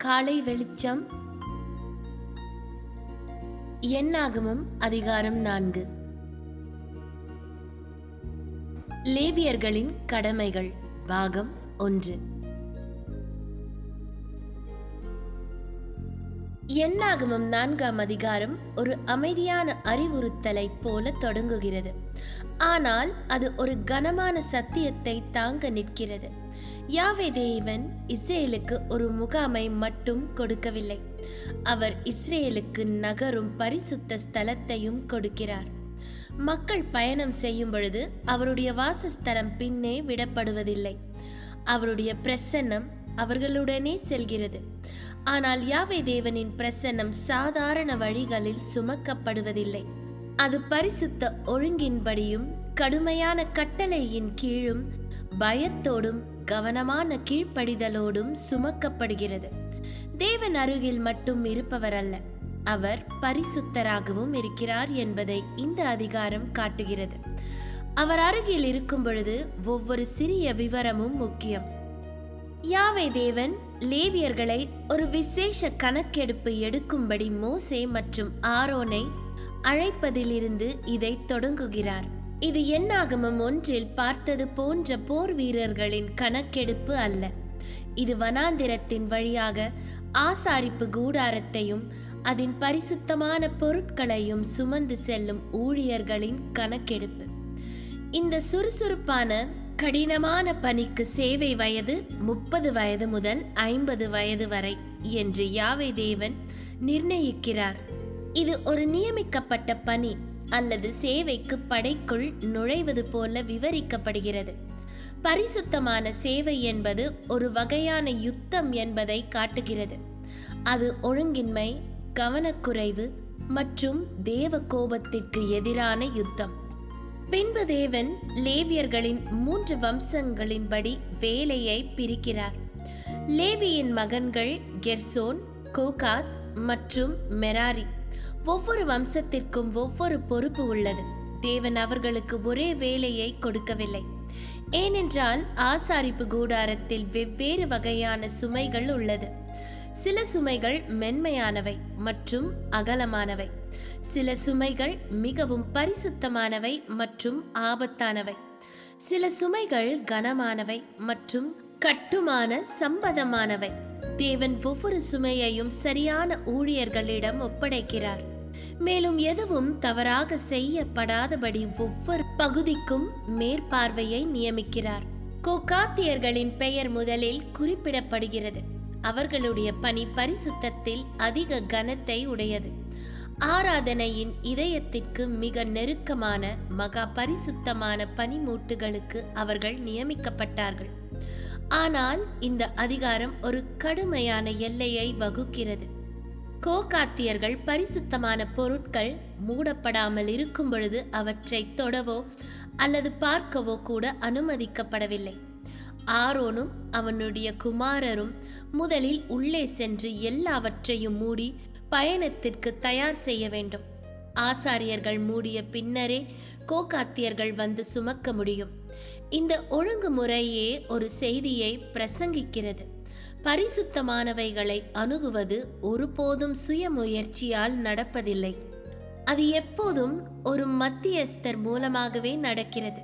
காலை வெளிச்சம். எண்ணாகமம் அதிகாரம் நான்கு. லேவியர்களின் கடமைகள் பாகம் ஒன்று. எண்ணாகமம் நான்காம் அதிகாரம் ஒரு அமைதியான அறிவுறுத்தலை போல தொடங்குகிறது. ஆனால் அது ஒரு கனமான சத்தியத்தை தாங்க நிற்கிறது. யாவே தேவன் இஸ்ரேலுக்கு ஒரு முகாமை மட்டும் கொடுக்கவில்லை. அவர் இஸ்ரேலுக்கு நகரும் பரிசுத்த ஸ்தலத்தையும் கொடுக்கிறார். மக்கள் பயணம் செய்யும் பொழுது அவருடைய வாசஸ்தலம் பின்னே விடப்படுவதில்லை. அவருடைய பிரசன்னம் அவர்களுடனே செல்கிறது. ஆனால் யாவே தேவனின் பிரசன்னம் சாதாரண வழிகளில் சுமக்கப்படுவதில்லை. அது பரிசுத்த ஒழுங்கின்படியும் கடுமையான கட்டளையின் கீழும் பயத்தோடும் கவனமான கீழ்ப்படிதலோடும் சுமக்கப்படுகிறது. தேவன் அருகில் மட்டும் இருப்பவர் அல்ல அவர் பரிசுத்தராகவும் இருக்கிறார் என்பதை இந்த அதிகாரம் காட்டுகிறது. அவர் அருகில் இருக்கும் பொழுது ஒவ்வொரு சிறிய விவரமும் முக்கியம். யாவை தேவன் லேவியர்களை ஒரு விசேஷ கணக்கெடுப்பு எடுக்கும்படி மோசே மற்றும் ஆரோனை அழைப்பதிலிருந்து இதை தொடங்குகிறார். இது என்னாகமம் ஒன்றில் பார்த்தது போன்ற போர் வீரர்களின் கணக்கெடுப்பு அல்ல. இது வனாந்திரத்தின் வழியாக ஆசாரிப்பு கூடாரத்தையும் அதன் பரிசுத்தமான பொருட்களையும் சுமந்து செல்லும் ஊழியர்களின் கணக்கெடுப்பு. இந்த சுறுசுறுப்பான கடினமான பணிக்கு சேவை வயது முப்பது வயது முதல் ஐம்பது வயது வரை என்று யாவை தேவன் நிர்ணயிக்கிறார். இது ஒரு நியமிக்கப்பட்ட பணி. அல்லது சேவைக்கு படைக்குள் நுழைவது போல விவரிக்கப்படுகிறது. பரிசுத்தமான சேவை என்பது ஒரு வகையான யுத்தம் என்பதை காட்டுகிறது. அது ஒழுங்கின்மை கவனக்குறைவு மற்றும் தேவ கோபத்திற்கு எதிரான யுத்தம். பின்பு தேவன் லேவியர்களின் மூன்று வம்சங்களின்படி வேலையை பிரிக்கிறார். லேவியின் மகன்கள் கெர்சோன் கோகாத் மற்றும் மெராரி. ஒவ்வொரு வம்சத்திற்கும் ஒவ்வொரு பொறுப்பு உள்ளது. தேவன் அவர்களுக்கு ஒரே வேலையை கொடுக்கவில்லை. ஏனென்றால் ஆசாரிப்பு கூடாரத்தில் வெவ்வேறு வகையான சுமைகள் உள்ளது. சில சுமைகள் மென்மையானவை மற்றும் அகலமானவை. சில சுமைகள் மிகவும் பரிசுத்தமானவை மற்றும் ஆபத்தானவை. சில சுமைகள் கனமானவை மற்றும் கட்டுமான சம்பதமானவை. தேவன் ஒவ்வொரு சுமையையும் சரியான ஊழியர்களிடம் ஒப்படைக்கிறார். மேலும் எதுவும் தவறாக செய்யப்படாதபடி ஒவ்வொரு பகுதிக்கும் மேற்பார்வையை நியமிக்கிறார். கோகாத்தியர்களின் பெயர் முதலில் குறிப்பிடப்படுகிறது. அவர்களுடைய பணி பரிசுத்தத்தில் அதிக கனத்தை உடையது. ஆராதனையின் இதயத்திற்கு மிக நெருக்கமான மகா பரிசுத்தமான பனிமூட்டுகளுக்கு அவர்கள் நியமிக்கப்பட்டார்கள். ஆனால் இந்த அதிகாரம் ஒரு கடுமையான எல்லையை வகுக்கிறது. கோகாத்தியர்கள் பரிசுத்தமான பொருட்கள் மூடப்படாமல் இருக்கும் பொழுது அவற்றை தொடவோ அல்லது பார்க்கவோ கூட அனுமதிக்கப்படவில்லை. ஆரோனும் அவனுடைய குமாரரும் முதலில் உள்ளே சென்று எல்லாவற்றையும் மூடி பயணத்திற்கு தயார் செய்ய வேண்டும். ஆசாரியர்கள் மூடிய பின்னரே கோகாத்தியர்கள் வந்து சுமக்க முடியும். இந்த ஒழுங்குமுறையே ஒரு செய்தியை பிரசங்கிக்கிறது. பரிசுத்தமானவைகளை அணுகுவது ஒருபோதும் சுயமுயற்சியால் நடப்பதில்லை. அது எப்போதும் ஒரு மத்தியஸ்தர் மூலமாகவே நடக்கிறது.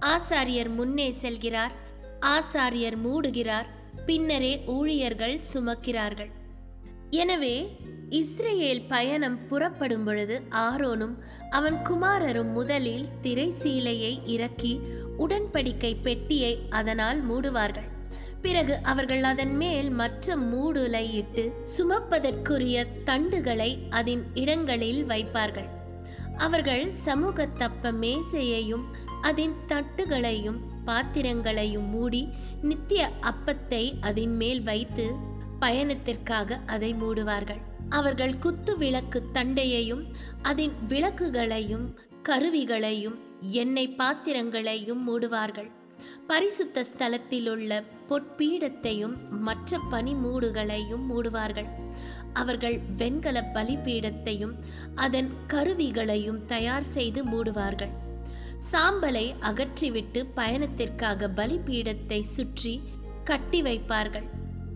ஆசாரியர் முன்னே செல்கிறார் ஆசாரியர் மூடுகிறார் பின்னரே ஊழியர்கள் சுமக்கிறார்கள். எனவே இஸ்ரேல் பயணம் புறப்படும் பொழுது ஆரோனும் அவன் குமாரரும் முதலில் திரை சீலையை இறக்கி உடன்படிக்கை பெட்டியை அதனால் மூடுவார்கள். பிறகு அவர்கள் அதன் மேல் மற்ற மூடுலை இட்டு சுமப்பதற்குரிய தண்டுகளை அதன் இடங்களில் வைப்பார்கள். அவர்கள் சமூகத்தப்ப மேசையையும் அதன் தட்டுகளையும் பாத்திரங்களையும் மூடி நித்திய அப்பத்தை அதன் மேல் வைத்து பயணத்திற்காக அதை மூடுவார்கள். அவர்கள் குத்து விளக்கு தண்டையையும் அதன் விளக்குகளையும் கருவிகளையும் எண்ணெய் பாத்திரங்களையும் மூடுவார்கள். பரிசுத்த ஸ்தலத்தில் உள்ள பொற்பீடத்தையும் மற்ற பனி மூடுகளையும் மூடுவார்கள். அவர்கள் வெண்கல பலிபீடத்தையும் அதன் கருவிகளையும் தயார் செய்து மூடுவார்கள். சாம்பலை அகற்றிவிட்டு பயணத்திற்காக பலிபீடத்தை சுற்றி கட்டி வைப்பார்கள்.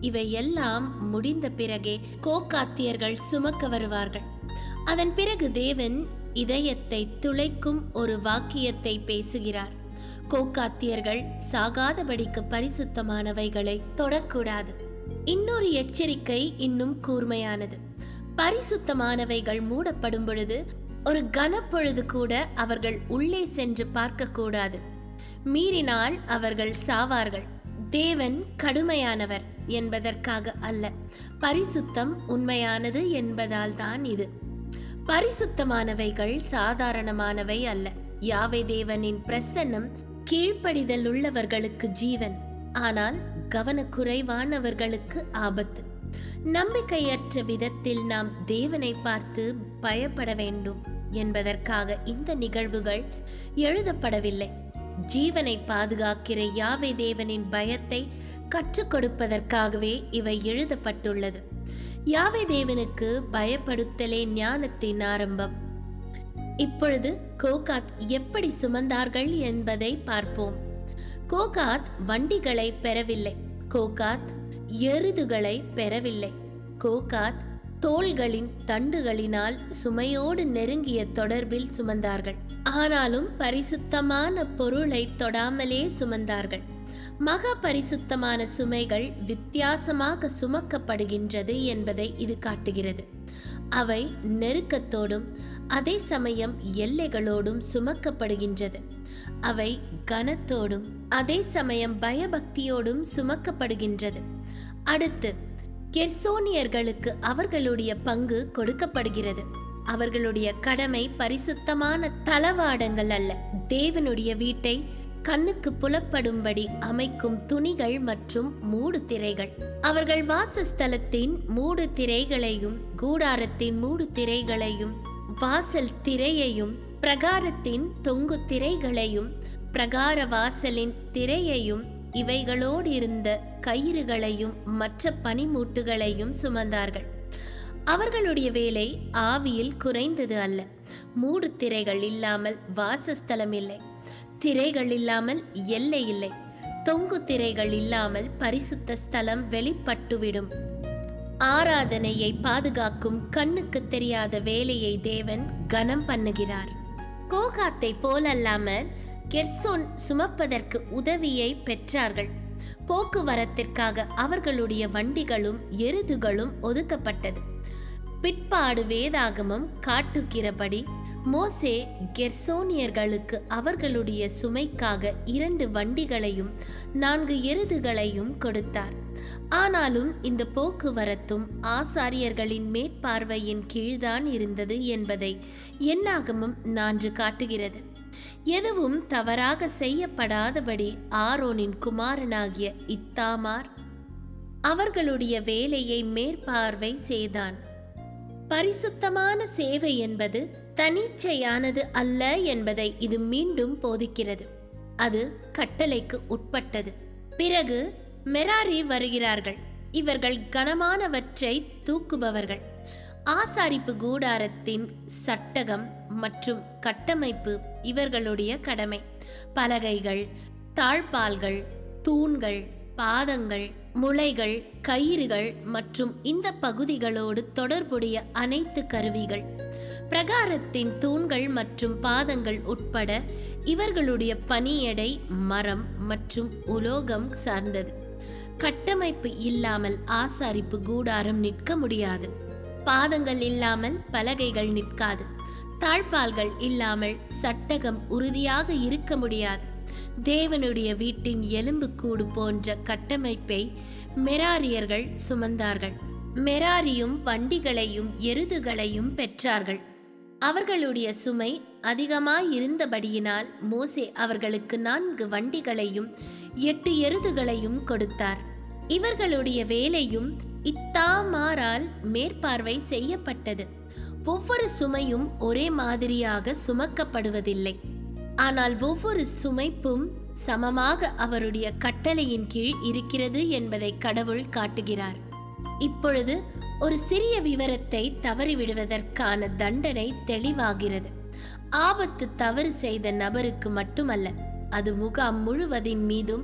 இவையெல்லாம் முடிந்த பிறகே கோக்காத்தியர்கள் சுமக்க வருவார்கள். அதன் பிறகு தேவன் இதயத்தை துளைக்கும் ஒரு வாக்கியத்தை பேசுகிறார். கோக்காத்தியர்கள் சாகாதபடிக்கு பரிசுத்தமானவைகளை தொடக்கூடாது. இன்னொரு எச்சரிக்கை இன்னும் கூர்மையானது. பரிசுத்தமானவைகள் மூடப்படும் பொழுது ஒரு கனப்பொழுது கூட அவர்கள் உள்ளே சென்று பார்க்கக்கூடாது. மீறினால் அவர்கள் சாவார்கள். தேவன் கடுமையானவர். என்பதற்காக அல்ல. பரிசுத்தம் உண்மையானது என்பதால் தான் இது. பரிசுத்தமானவைகள் சாதாரணமானவை அல்ல. யாவை தேவனின் பிரசன்னம் கீழ்ப்படிதல் உள்ளவர்களுக்கு ஜீவன். ஆனால் கவனக்குறைவானவர்களுக்கு ஆபத்து. நம்பிக்கையற்ற விதத்தில் நாம் தேவனை பார்த்து பயப்பட வேண்டும் என்பதற்காக இந்த நிகழ்வுகள் எழுதப்படவில்லை. ஜீவனை பாதுகாக்கிற யாவை தேவனின் பயத்தை கற்றுக் கொடுப்பதற்காகவே இவை எழுதப்பட்டுள்ளது. யாவை தேவனுக்கு பயப்படுத்தலே ஞானத்தின் ஆரம்பம்? இப்பொழுது கோகாத் எப்படி சுமந்தார்கள் என்பதை பார்ப்போம். கோகாத் வண்டிகளை பெறவில்லை. கோகாத் எருதுகளை பெறவில்லை. கோகாத் தோள்களின் தண்டுகளினால் சுமையோடு நெருங்கிய தொடர்பில் சுமந்தார்கள். ஆனாலும் பரிசுத்தமான பொருளை தொடாமலே சுமந்தார்கள். மகா பரிசுத்தமான சுமைகள் வித்தியாசமாக சுமக்கப்படுகின்றது என்பதை இது காட்டுகிறது. அவை நெருக்கத்தோடும் அதே சமயம் எல்லைகளோடும் சுமக்கப்படுகின்றது. அவை கனத்தோடும் அதே சமயம் பயபக்தியோடும் சுமக்கப்படுகின்றது. அடுத்து கெர்சோனியர்களுக்கு அவர்களுடைய பங்கு கொடுக்கப்படுகிறது. அவர்களுடைய கடமை பரிசுத்தமான தளவாடங்கள் அல்ல. தேவனுடைய வீட்டை கண்ணுக்கு புலப்படும்படி அமைக்கும் துணிகள் மற்றும் மூடு திரைகள் அவர்கள் வாசஸ்தலத்தின் மூடு திரைகளையும் கூடாரத்தின் மூடு திரைகளையும் வாசல் திரையையும் பிரகாரத்தின் தொங்கு திரைகளையும் பிரகார வாசலின் திரையையும் இவைகளோடு இருந்த கயிறுகளையும் மற்ற பனிமூட்டுகளையும் சுமந்தார்கள். அவர்களுடைய வேலை ஆவியில் குறைந்தது அல்ல. மூடு திரைகள் இல்லாமல் வாசஸ்தலம் இல்லை. திரைகள் இல்லாமல் எல்லை இல்லை. தொங்கு திரைகள் இல்லாமல் பரிசுத்த ஸ்தலம் வெளிப்பட்டுவிடும். ஆராதனையை பாதுகாக்கும் கண்ணுக்கு தெரியாத வேலையை தேவன் கனம் பண்ணுகிறார். கோகாத்தை போலல்லாமல் கெர்சோன் சுமப்பதற்கு உதவியை பெற்றார்கள். போக்குவரத்திற்காக அவர்களுடைய வண்டிகளும் எருதுகளும் ஒதுக்கப்பட்டது. பிற்பாடு வேதாகமம் காட்டுகிறபடி மோசே கெர்சோனியர்களுக்கு அவர்களுடைய சுமைக்காக இரண்டு வண்டிகளையும் நான்கு எருதுகளையும் கொடுத்தார். ஆனாலும் இந்த போக்குவரத்தும் ஆசாரியர்களின் மேற்பார்வையின் கீழ்தான் இருந்தது என்பதை என்னாகமும் நான்று காட்டுகிறது. எதுவும் தவறாக செய்யப்படாதபடி ஆரோனின் குமாரனாகிய இத்தாமார் அவர்களுடைய வேலையை மேற்பார்வை செய்தான். பரிசுத்தமான சேவை என்பது தனிச்சையானது அல்ல என்பதை இது மீண்டும் போதிக்கிறது. அது கட்டளைக்கு உட்பட்டது. பிறகு மெராரி வருகிறார்கள். இவர்கள் கனமானவற்றை தூக்குபவர்கள். ஆசாரிப்பு கூடாரத்தின் சட்டகம் மற்றும் கட்டமைப்பு இவர்களுடைய கடமை. பலகைகள் தாழ்பால்கள் தூண்கள் பாதங்கள் முளைகள் கயிறுகள் மற்றும் இந்த பகுதிகளோடு தொடர்புடைய அனைத்து கருவிகள். பிரகாரத்தின் தூண்கள் மற்றும் பாதங்கள் உட்பட இவர்களுடைய பணியடை மரம் மற்றும் உலோகம் சார்ந்தது. கட்டமைப்பு இல்லாமல் ஆசாரிப்பு கூடாரம் நிற்க முடியாது. பாதங்கள் இல்லாமல் பலகைகள் நிற்காது. தாழ்பால்கள் இல்லாமல் சட்டகம் உறுதியாக இருக்க முடியாது. தேவனுடைய வீட்டின் எலும்புக்கூடு போன்ற கட்டமைப்பை மெராரியர்கள் சுமந்தார்கள். மெராரியும் வண்டிகளையும் எருதுகளையும் பெற்றார்கள். அவர்களுடைய சுமை அதிகமாயிருந்தபடியினால் மோசே அவர்களுக்கு நான்கு வண்டிகளையும் எட்டு எருதுகளையும் கொடுத்தார். இவர்களுடைய வேலையும் இத்தாமாரால் மேற்பார்வை செய்யப்பட்டது. ஒவ்வொரு சுமையும் ஒரே மாதிரியாக சுமக்கப்படுவதில்லை. ஆனால் ஒவ்வொரு சுமைப்பும் சமமாக அவருடைய கட்டளையின் கீழ் இருக்கிறது என்பதை கடவுள் காட்டுகிறார். இப்பொழுது ஒரு சிறிய விவரத்தை தவறிவிடுவதற்கான தண்டனை தெளிவாகிறது. ஆபத்து தவறு செய்த நபருக்கு மட்டுமல்ல அது முகாம் முழுவதின் மீதும்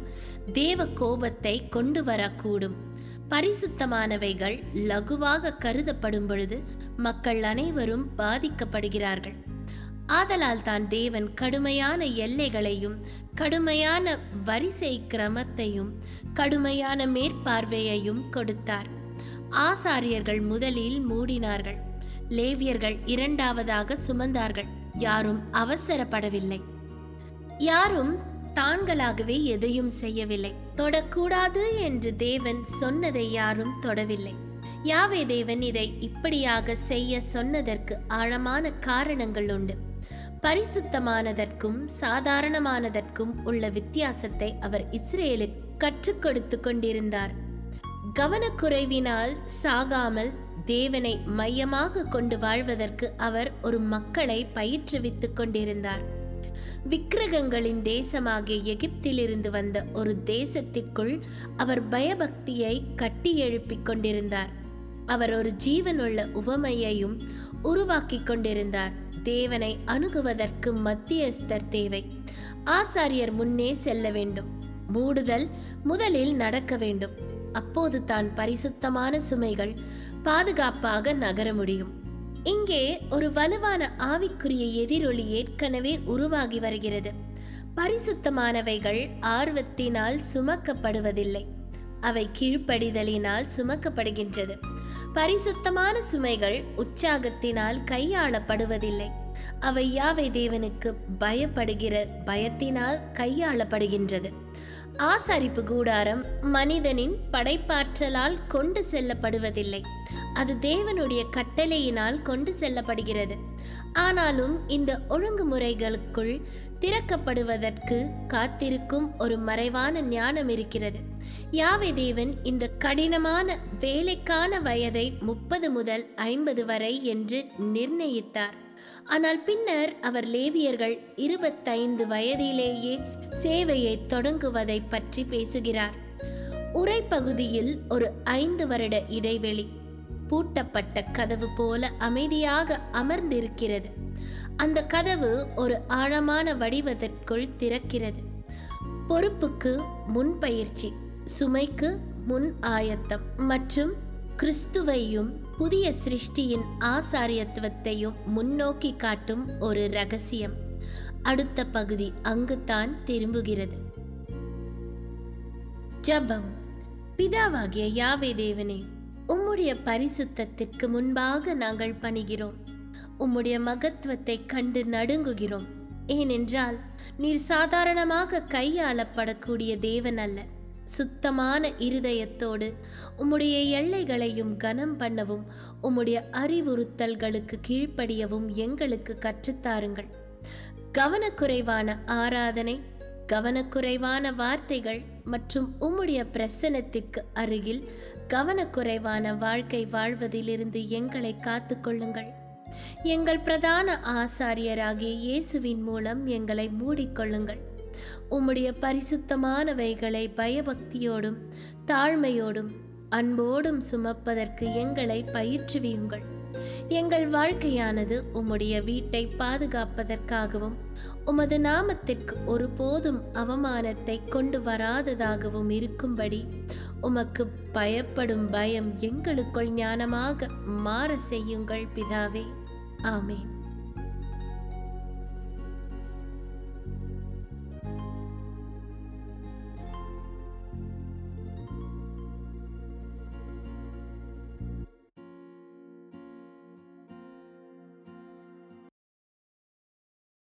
தேவ கோபத்தை கொண்டு வரக்கூடும். பரிசுத்தமானவைகள் லகுவாக கருதப்படும் பொழுது மக்கள் அனைவரும் பாதிக்கப்படுகிறார்கள். ஆதலால் தான் தேவன் கடுமையான எல்லைகளையும் கடுமையான வரிசை கிரமத்தையும் கடுமையான மேற்பார்வையையும் கொடுத்தார். ஆசாரியர்கள் முதலில் மூடினார்கள். லேவியர்கள் இரண்டாவதாக சுமந்தார்கள். யாரும் அவசரப்படவில்லை. யாரும் தாங்களாகவே எதையும் செய்யவில்லை. தொடக்கூடாது என்று தேவன் சொன்னதை யாரும் தொடவில்லை. யாவே தேவன் இதை இப்படியாக செய்ய சொன்னதற்கு ஆழமான காரணங்கள் உண்டு. பரிசுத்தமானதற்கும் சாதாரணமானதற்கும் உள்ள வித்தியாசத்தை அவர் இஸ்ரேலுக்கு கற்றுக் கொடுத்து கொண்டிருந்தார். கவனக்குறைவினால் சாகாமல் தேவனை மையமாக கொண்டு வாழ்வதற்கு அவர் ஒரு மக்களை பயிற்றுவித்துக் கொண்டிருந்தார். விக்கிரகங்களின் தேசமாகிய எகிப்திலிருந்து வந்த ஒரு தேசத்திற்குள் அவர் பயபக்தியை கட்டி எழுப்பிக் கொண்டிருந்தார். அவர் ஒரு ஜீவனுள்ள உவமையையும் உருவாக்கி கொண்டிருந்தார். தேவனை அணுகுவதற்கு மத்தியஸ்தர் தேவை. ஆசாரியர் முன்னே செல்ல வேண்டும். மூடுதல் முதலில் நடக்க வேண்டும். அப்போது தான் பரிசுத்தமான சுமைகள் பாதுகாப்பாக நகர முடியும். இங்கே ஒரு வலுவான ஆவிக்குரிய எதிரொலி ஏற்கனவே உருவாகி வருகிறது. பரிசுத்தமானவைகள் ஆர்வத்தினால் சுமக்கப்படுவதில்லை. அவை கீழ்ப்படிதலினால் சுமக்கப்படுகின்றது. பரிசுத்தமான சுமைகள் உற்சாகத்தினால் கையாளப்படுவதில்லை. அவை யாவை தேவனுக்கு பயப்படுகிற பயத்தினால் கையாளப்படுகின்றது. ஆசாரிப்பு கூடாரம் மனிதனின் படைப்பாற்றலால் கொண்டு செல்லப்படுவதில்லை. அது தேவனுடைய கட்டளையினால் கொண்டு செல்லப்படுகிறது. ஆனாலும் இந்த ஒழுங்குமுறைகளுக்குள் திறக்கப்படுவதற்கு காத்திருக்கும் ஒரு மறைவான ஞானம் இருக்கிறது. யாவை தேவன் இந்த கடினமான வேலைக்கான வயதை முப்பது முதல் ஐம்பது வரை என்று நிர்ணயித்தார். ஆனால் பின்னர் அவர் லேவியர்கள் இருபத்தைந்து வயதிலேயே சேவையை தொடங்குவதை பற்றி பேசுகிறார். உரைப்பகுதியில் ஒரு ஐந்து வருட இடைவெளி பூட்டப்பட்ட கதவு போல அமைதியாக அமர்ந்திருக்கிறது. அந்த கதவு ஒரு ஆழமான வடிவத்திற்குள் திறக்கிறது. பொறுப்புக்கு முன்பயிற்சி சுமைக்கு முன் ஆயத்தம் மற்றும் கிறிஸ்துவையும் புதிய சிருஷ்டியின் ஆசாரியத்துவத்தையும் முன்னோக்கி காட்டும் ஒரு ரகசியம். அடுத்த பகுதி அங்குத்தான் திரும்புகிறது. ஜபம். பிதாவாகிய யாவே தேவனே உம்முடைய பரிசுத்தத்திற்கு முன்பாக நாங்கள் பணிகிறோம். உம்முடைய மகத்துவத்தை கண்டு நடுங்குகிறோம். ஏனென்றால் நீர் சாதாரணமாக கையாளப்படக்கூடிய தேவன் அல்ல. சுத்தமான இருதயத்தோடு உம்முடைய எல்லைகளையும் கனம் பண்ணவும் உம்முடைய அறிவுறுத்தல்களுக்கு கீழ்ப்படியவும் எங்களுக்கு கற்றுத்தாருங்கள் கவனக்குறைவான ஆராதனை கவனக்குறைவான வார்த்தைகள் மற்றும் உம்முடைய பிரசனத்திற்கு அருகில் கவனக்குறைவான வாழ்க்கை வாழ்வதிலிருந்து எங்களை காத்துக்கொள்ளுங்கள். எங்கள் பிரதான ஆசாரியராகிய இயேசுவின் மூலம் எங்களை மூடிக்கொள்ளுங்கள். உம்முடைய பரிசுத்தமானவைகளை பயபக்தியோடும் தாழ்மையோடும் அன்போடும் சுமப்பதற்கு எங்களை பயிற்றுவியுங்கள். எங்கள் வாழ்க்கையானது உம்முடைய வீட்டை பாதுகாப்பதற்காகவும் உமது நாமத்திற்கு ஒருபோதும் அவமானத்தை கொண்டு வராததாகவும் இருக்கும்படி. உமக்கு பயப்படும் பயம் எங்களுக்குள் ஞானமாக மாற செய்யுங்கள் பிதாவே. ஆமேன்.